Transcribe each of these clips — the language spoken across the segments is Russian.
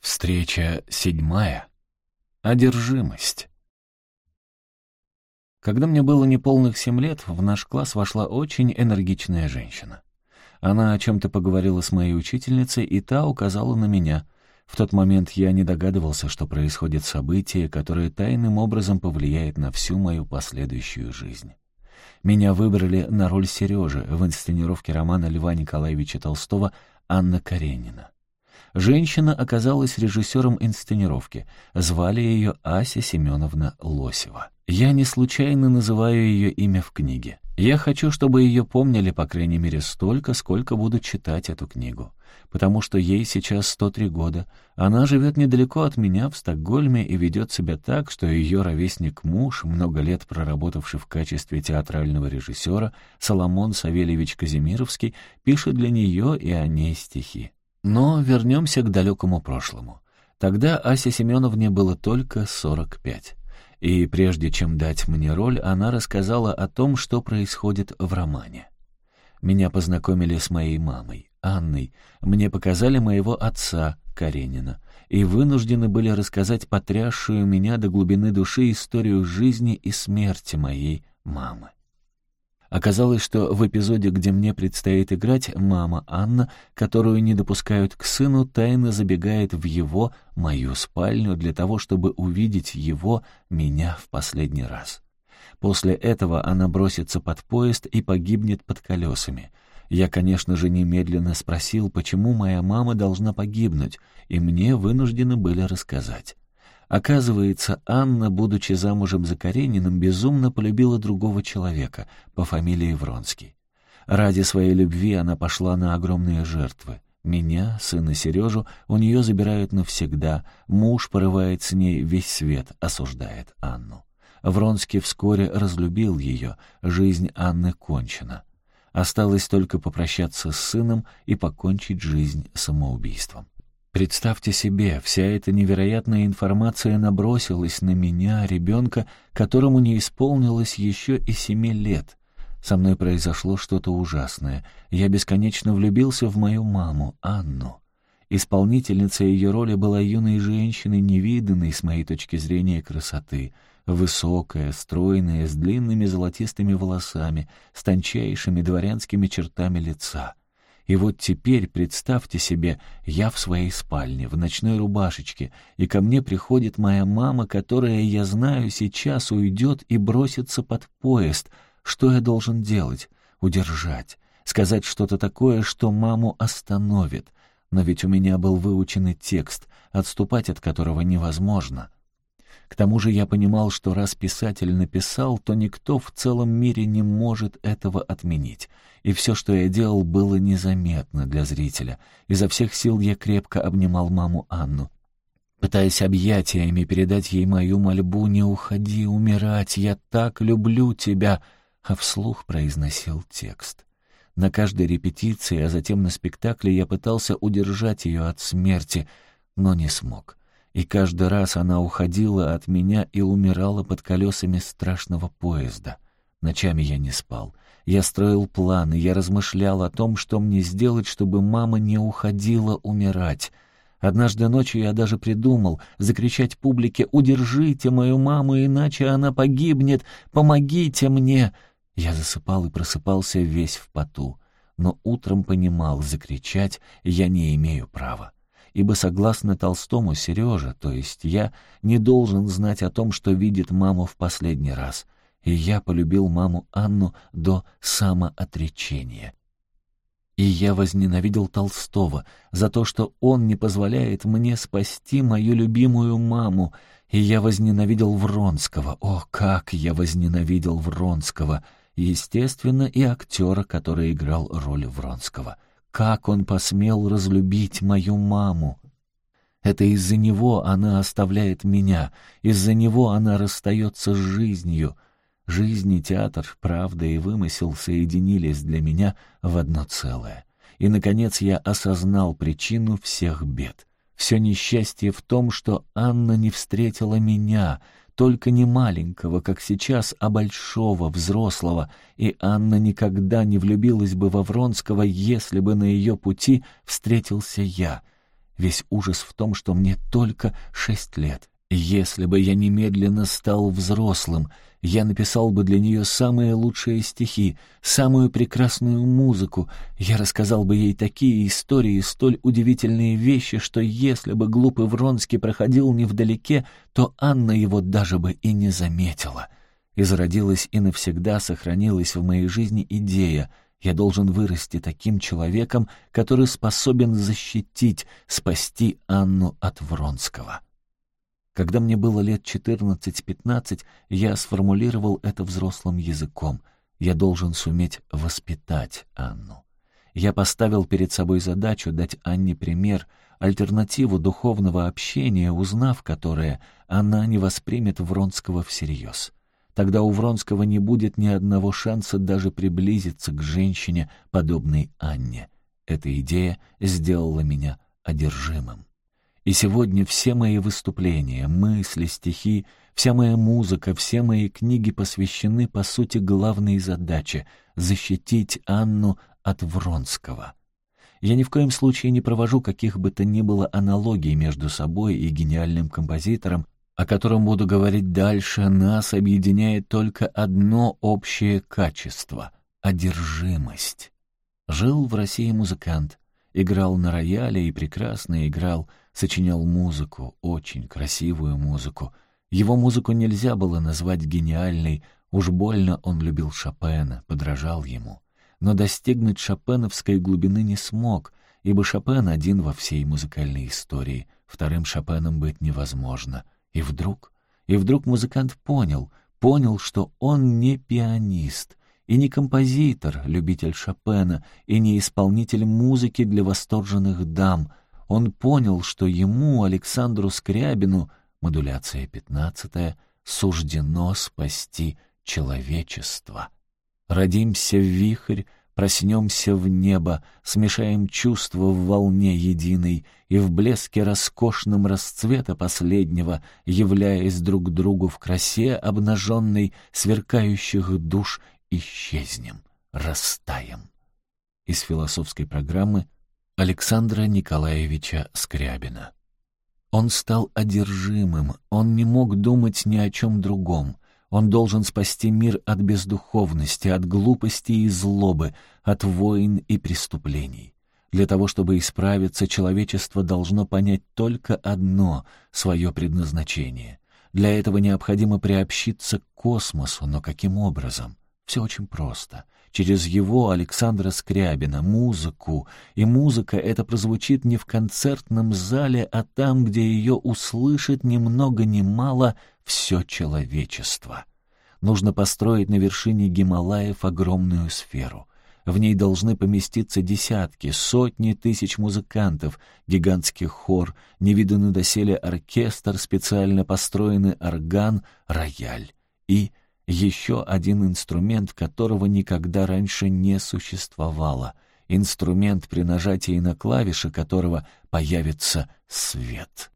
Встреча седьмая. Одержимость. Когда мне было неполных семь лет, в наш класс вошла очень энергичная женщина. Она о чем-то поговорила с моей учительницей, и та указала на меня. В тот момент я не догадывался, что происходит событие, которое тайным образом повлияет на всю мою последующую жизнь. Меня выбрали на роль Сережи в инсценировке романа Льва Николаевича Толстого «Анна Каренина». Женщина оказалась режиссером инсценировки. Звали ее Ася Семеновна Лосева. Я не случайно называю ее имя в книге. Я хочу, чтобы ее помнили, по крайней мере, столько, сколько будут читать эту книгу. Потому что ей сейчас 103 года. Она живет недалеко от меня, в Стокгольме, и ведет себя так, что ее ровесник-муж, много лет проработавший в качестве театрального режиссера, Соломон Савельевич Казимировский, пишет для нее и о ней стихи. Но вернемся к далекому прошлому. Тогда Асе Семеновне было только 45. И прежде чем дать мне роль, она рассказала о том, что происходит в романе. Меня познакомили с моей мамой, Анной. Мне показали моего отца, Каренина. И вынуждены были рассказать потрясшую меня до глубины души историю жизни и смерти моей мамы. Оказалось, что в эпизоде, где мне предстоит играть, мама Анна, которую не допускают к сыну, тайно забегает в его, мою спальню, для того, чтобы увидеть его, меня, в последний раз. После этого она бросится под поезд и погибнет под колесами. Я, конечно же, немедленно спросил, почему моя мама должна погибнуть, и мне вынуждены были рассказать. Оказывается, Анна, будучи замужем за Карениным, безумно полюбила другого человека по фамилии Вронский. Ради своей любви она пошла на огромные жертвы. Меня, сына Сережу, у нее забирают навсегда, муж порывает с ней весь свет, осуждает Анну. Вронский вскоре разлюбил ее, жизнь Анны кончена. Осталось только попрощаться с сыном и покончить жизнь самоубийством. Представьте себе, вся эта невероятная информация набросилась на меня, ребенка, которому не исполнилось еще и семи лет. Со мной произошло что-то ужасное. Я бесконечно влюбился в мою маму, Анну. Исполнительница ее роли была юной женщиной, невиданной, с моей точки зрения, красоты. Высокая, стройная, с длинными золотистыми волосами, с тончайшими дворянскими чертами лица — и вот теперь, представьте себе, я в своей спальне, в ночной рубашечке, и ко мне приходит моя мама, которая, я знаю, сейчас уйдет и бросится под поезд. Что я должен делать? Удержать. Сказать что-то такое, что маму остановит. Но ведь у меня был выученный текст, отступать от которого невозможно. К тому же я понимал, что раз писатель написал, то никто в целом мире не может этого отменить и все, что я делал, было незаметно для зрителя. Изо всех сил я крепко обнимал маму Анну, пытаясь объятиями передать ей мою мольбу «Не уходи умирать, я так люблю тебя», а вслух произносил текст. На каждой репетиции, а затем на спектакле я пытался удержать ее от смерти, но не смог. И каждый раз она уходила от меня и умирала под колесами страшного поезда. Ночами я не спал. Я строил планы, я размышлял о том, что мне сделать, чтобы мама не уходила умирать. Однажды ночью я даже придумал закричать публике «Удержите мою маму, иначе она погибнет! Помогите мне!» Я засыпал и просыпался весь в поту, но утром понимал, закричать я не имею права. Ибо, согласно Толстому, Сережа, то есть я, не должен знать о том, что видит маму в последний раз — и я полюбил маму Анну до самоотречения. И я возненавидел Толстого за то, что он не позволяет мне спасти мою любимую маму, и я возненавидел Вронского. О, как я возненавидел Вронского! Естественно, и актера, который играл роль Вронского. Как он посмел разлюбить мою маму! Это из-за него она оставляет меня, из-за него она расстается с жизнью — Жизнь и театр, правда и вымысел соединились для меня в одно целое. И, наконец, я осознал причину всех бед. Все несчастье в том, что Анна не встретила меня, только не маленького, как сейчас, а большого, взрослого, и Анна никогда не влюбилась бы во Вронского, если бы на ее пути встретился я. Весь ужас в том, что мне только шесть лет. Если бы я немедленно стал взрослым, я написал бы для нее самые лучшие стихи, самую прекрасную музыку, я рассказал бы ей такие истории, столь удивительные вещи, что если бы глупый Вронский проходил невдалеке, то Анна его даже бы и не заметила. И зародилась и навсегда сохранилась в моей жизни идея — я должен вырасти таким человеком, который способен защитить, спасти Анну от Вронского. Когда мне было лет 14-15, я сформулировал это взрослым языком. Я должен суметь воспитать Анну. Я поставил перед собой задачу дать Анне пример, альтернативу духовного общения, узнав которое, она не воспримет Вронского всерьез. Тогда у Вронского не будет ни одного шанса даже приблизиться к женщине, подобной Анне. Эта идея сделала меня одержимым. И сегодня все мои выступления, мысли, стихи, вся моя музыка, все мои книги посвящены, по сути, главной задаче — защитить Анну от Вронского. Я ни в коем случае не провожу каких бы то ни было аналогий между собой и гениальным композитором, о котором буду говорить дальше, нас объединяет только одно общее качество — одержимость. Жил в России музыкант, играл на рояле и прекрасно играл, сочинял музыку, очень красивую музыку. Его музыку нельзя было назвать гениальной, уж больно он любил Шопена, подражал ему. Но достигнуть шопеновской глубины не смог, ибо Шопен один во всей музыкальной истории, вторым Шопеном быть невозможно — и вдруг, и вдруг музыкант понял, понял, что он не пианист и не композитор, любитель Шопена, и не исполнитель музыки для восторженных дам. Он понял, что ему, Александру Скрябину, модуляция пятнадцатая, суждено спасти человечество. Родимся в вихрь, Проснемся в небо, смешаем чувства в волне единой и в блеске роскошном расцвета последнего, являясь друг другу в красе обнаженной, сверкающих душ, исчезнем, растаем. Из философской программы Александра Николаевича Скрябина. Он стал одержимым, он не мог думать ни о чем другом. Он должен спасти мир от бездуховности, от глупости и злобы, от войн и преступлений. Для того, чтобы исправиться, человечество должно понять только одно — свое предназначение. Для этого необходимо приобщиться к космосу, но каким образом? Все очень просто. Через его, Александра Скрябина, музыку. И музыка эта прозвучит не в концертном зале, а там, где ее услышит ни много ни мало все человечество. Нужно построить на вершине Гималаев огромную сферу. В ней должны поместиться десятки, сотни тысяч музыкантов, гигантский хор, невиданный доселе оркестр, специально построенный орган, рояль и еще один инструмент, которого никогда раньше не существовало. Инструмент, при нажатии на клавиши которого появится свет.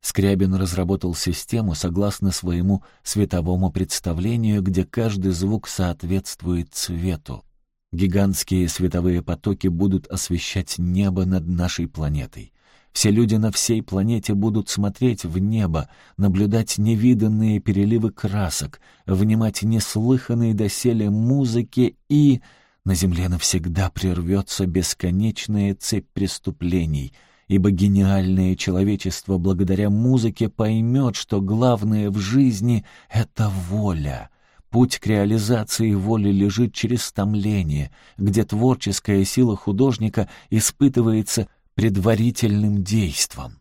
Скрябин разработал систему согласно своему световому представлению, где каждый звук соответствует цвету. Гигантские световые потоки будут освещать небо над нашей планетой. Все люди на всей планете будут смотреть в небо, наблюдать невиданные переливы красок, внимать неслыханной доселе музыке и... На Земле навсегда прервется бесконечная цепь преступлений — ибо гениальное человечество благодаря музыке поймет, что главное в жизни — это воля. Путь к реализации воли лежит через томление, где творческая сила художника испытывается предварительным действом.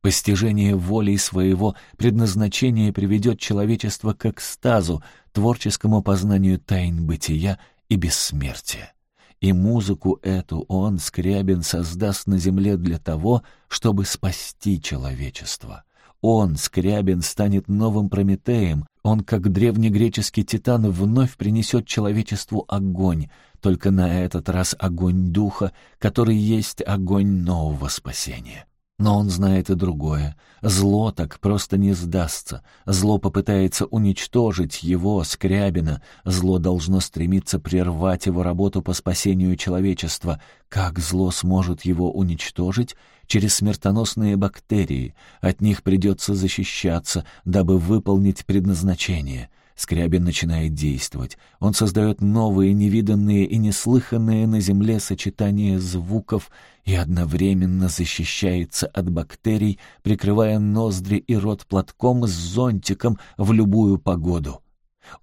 Постижение волей своего предназначения приведет человечество к экстазу, творческому познанию тайн бытия и бессмертия. И музыку эту он, Скрябин, создаст на земле для того, чтобы спасти человечество. Он, Скрябин, станет новым Прометеем, он, как древнегреческий титан, вновь принесет человечеству огонь, только на этот раз огонь духа, который есть огонь нового спасения. Но он знает и другое. Зло так просто не сдастся. Зло попытается уничтожить его, Скрябина. Зло должно стремиться прервать его работу по спасению человечества. Как зло сможет его уничтожить? Через смертоносные бактерии. От них придется защищаться, дабы выполнить предназначение. Скрябин начинает действовать. Он создает новые, невиданные и неслыханные на Земле сочетания звуков и одновременно защищается от бактерий, прикрывая ноздри и рот платком с зонтиком в любую погоду.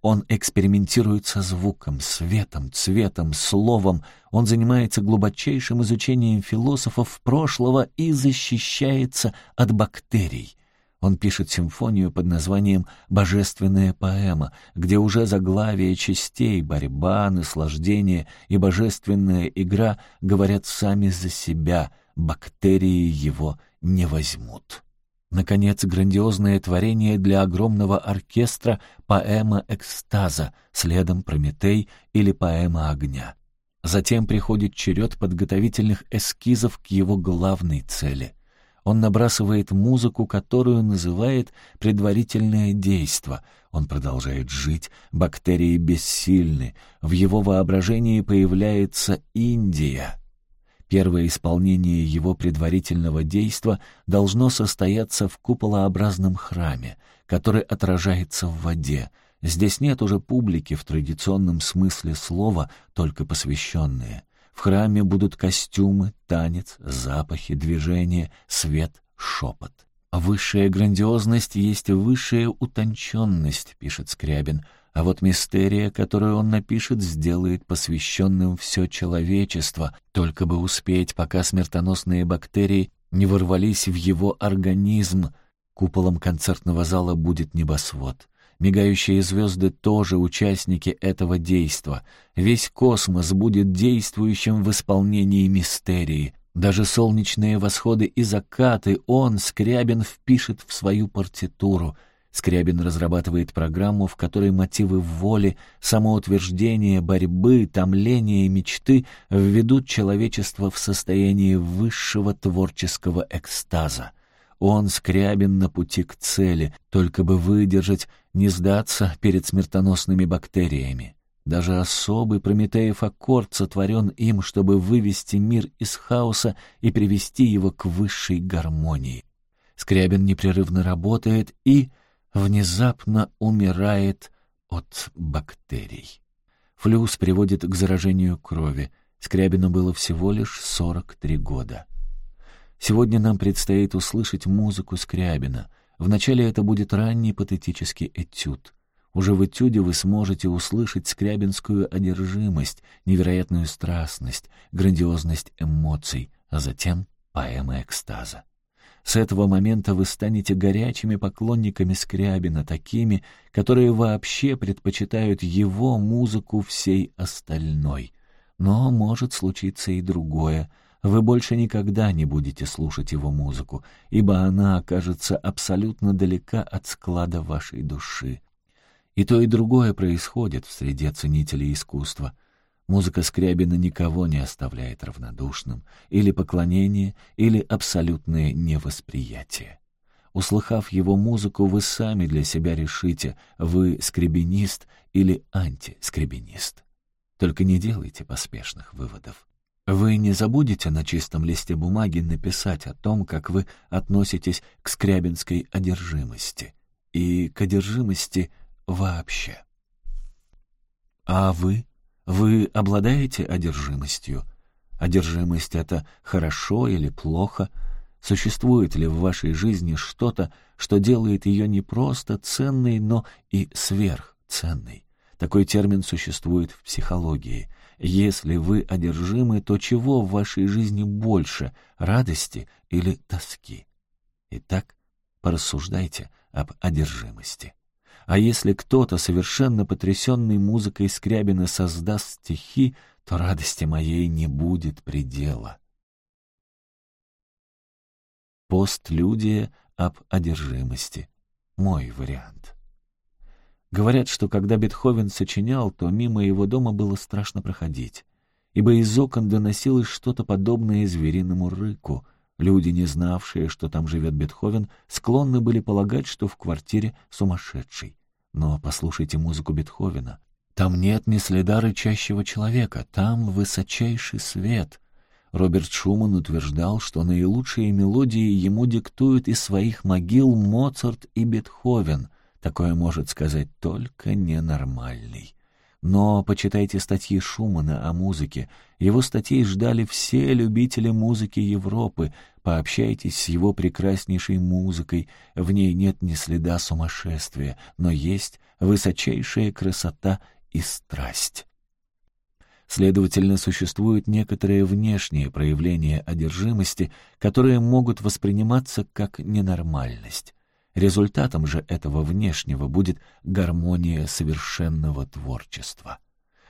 Он экспериментирует со звуком, светом, цветом, словом. Он занимается глубочайшим изучением философов прошлого и защищается от бактерий. Он пишет симфонию под названием «Божественная поэма», где уже заглавие частей, борьба, наслаждение и божественная игра говорят сами за себя, бактерии его не возьмут. Наконец, грандиозное творение для огромного оркестра «Поэма экстаза», следом «Прометей» или «Поэма огня». Затем приходит черед подготовительных эскизов к его главной цели — он набрасывает музыку, которую называет «предварительное действо». Он продолжает жить, бактерии бессильны. В его воображении появляется Индия. Первое исполнение его предварительного действа должно состояться в куполообразном храме, который отражается в воде. Здесь нет уже публики в традиционном смысле слова, только посвященные. В храме будут костюмы, танец, запахи, движения, свет, шепот. «Высшая грандиозность есть высшая утонченность», — пишет Скрябин, а вот мистерия, которую он напишет, сделает посвященным все человечество, только бы успеть, пока смертоносные бактерии не ворвались в его организм. Куполом концертного зала будет небосвод. Мигающие звезды тоже участники этого действа. Весь космос будет действующим в исполнении мистерии. Даже солнечные восходы и закаты он, Скрябин, впишет в свою партитуру. Скрябин разрабатывает программу, в которой мотивы воли, самоутверждения, борьбы, томления мечты введут человечество в состояние высшего творческого экстаза. Он, Скрябин, на пути к цели, только бы выдержать, не сдаться перед смертоносными бактериями. Даже особый Прометеев аккорд сотворен им, чтобы вывести мир из хаоса и привести его к высшей гармонии. Скрябин непрерывно работает и внезапно умирает от бактерий. Флюс приводит к заражению крови. Скрябину было всего лишь 43 года. Сегодня нам предстоит услышать музыку Скрябина. Вначале это будет ранний патетический этюд. Уже в этюде вы сможете услышать скрябинскую одержимость, невероятную страстность, грандиозность эмоций, а затем поэма экстаза. С этого момента вы станете горячими поклонниками Скрябина, такими, которые вообще предпочитают его музыку всей остальной. Но может случиться и другое — вы больше никогда не будете слушать его музыку, ибо она окажется абсолютно далека от склада вашей души. И то, и другое происходит в среде ценителей искусства. Музыка Скрябина никого не оставляет равнодушным, или поклонение, или абсолютное невосприятие. Услыхав его музыку, вы сами для себя решите, вы скребенист или антискребенист. Только не делайте поспешных выводов. Вы не забудете на чистом листе бумаги написать о том, как вы относитесь к скрябинской одержимости и к одержимости вообще. А вы? Вы обладаете одержимостью? Одержимость — это хорошо или плохо? Существует ли в вашей жизни что-то, что делает ее не просто ценной, но и сверхценной? Такой термин существует в психологии — если вы одержимы, то чего в вашей жизни больше — радости или тоски? Итак, порассуждайте об одержимости. А если кто-то, совершенно потрясенный музыкой Скрябина, создаст стихи, то радости моей не будет предела. Постлюдия об одержимости. Мой вариант. Говорят, что когда Бетховен сочинял, то мимо его дома было страшно проходить, ибо из окон доносилось что-то подобное звериному рыку. Люди, не знавшие, что там живет Бетховен, склонны были полагать, что в квартире сумасшедший. Но послушайте музыку Бетховена. Там нет ни следа рычащего человека, там высочайший свет. Роберт Шуман утверждал, что наилучшие мелодии ему диктуют из своих могил Моцарт и Бетховен. Такое может сказать только ненормальный. Но почитайте статьи Шумана о музыке. Его статей ждали все любители музыки Европы. Пообщайтесь с его прекраснейшей музыкой. В ней нет ни следа сумасшествия, но есть высочайшая красота и страсть. Следовательно, существуют некоторые внешние проявления одержимости, которые могут восприниматься как ненормальность. Результатом же этого внешнего будет гармония совершенного творчества.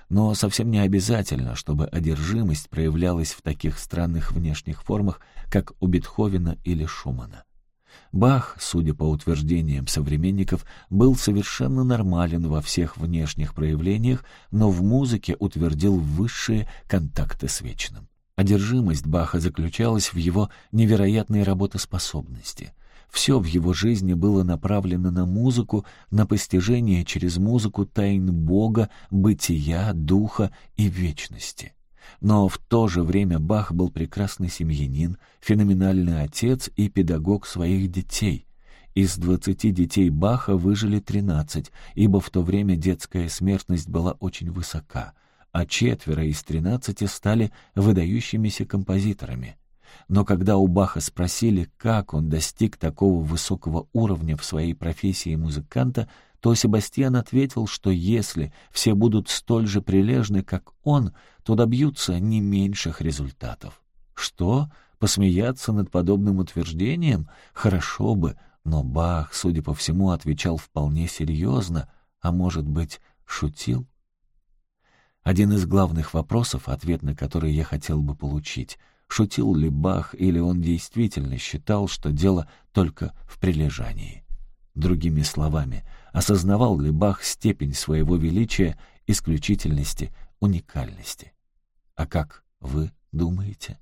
Но совсем не обязательно, чтобы одержимость проявлялась в таких странных внешних формах, как у Бетховена или Шумана. Бах, судя по утверждениям современников, был совершенно нормален во всех внешних проявлениях, но в музыке утвердил высшие контакты с вечным. Одержимость Баха заключалась в его невероятной работоспособности. Все в его жизни было направлено на музыку, на постижение через музыку тайн Бога, бытия, духа и вечности. Но в то же время Бах был прекрасный семьянин, феноменальный отец и педагог своих детей. Из двадцати детей Баха выжили тринадцать, ибо в то время детская смертность была очень высока, а четверо из тринадцати стали выдающимися композиторами. Но когда у Баха спросили, как он достиг такого высокого уровня в своей профессии музыканта, то Себастьян ответил, что если все будут столь же прилежны, как он, то добьются не меньших результатов. Что? Посмеяться над подобным утверждением? Хорошо бы, но Бах, судя по всему, отвечал вполне серьезно, а может быть, шутил? Один из главных вопросов, ответ на который я хотел бы получить — шутил ли Бах или он действительно считал, что дело только в прилежании. Другими словами, осознавал ли Бах степень своего величия, исключительности, уникальности. А как вы думаете?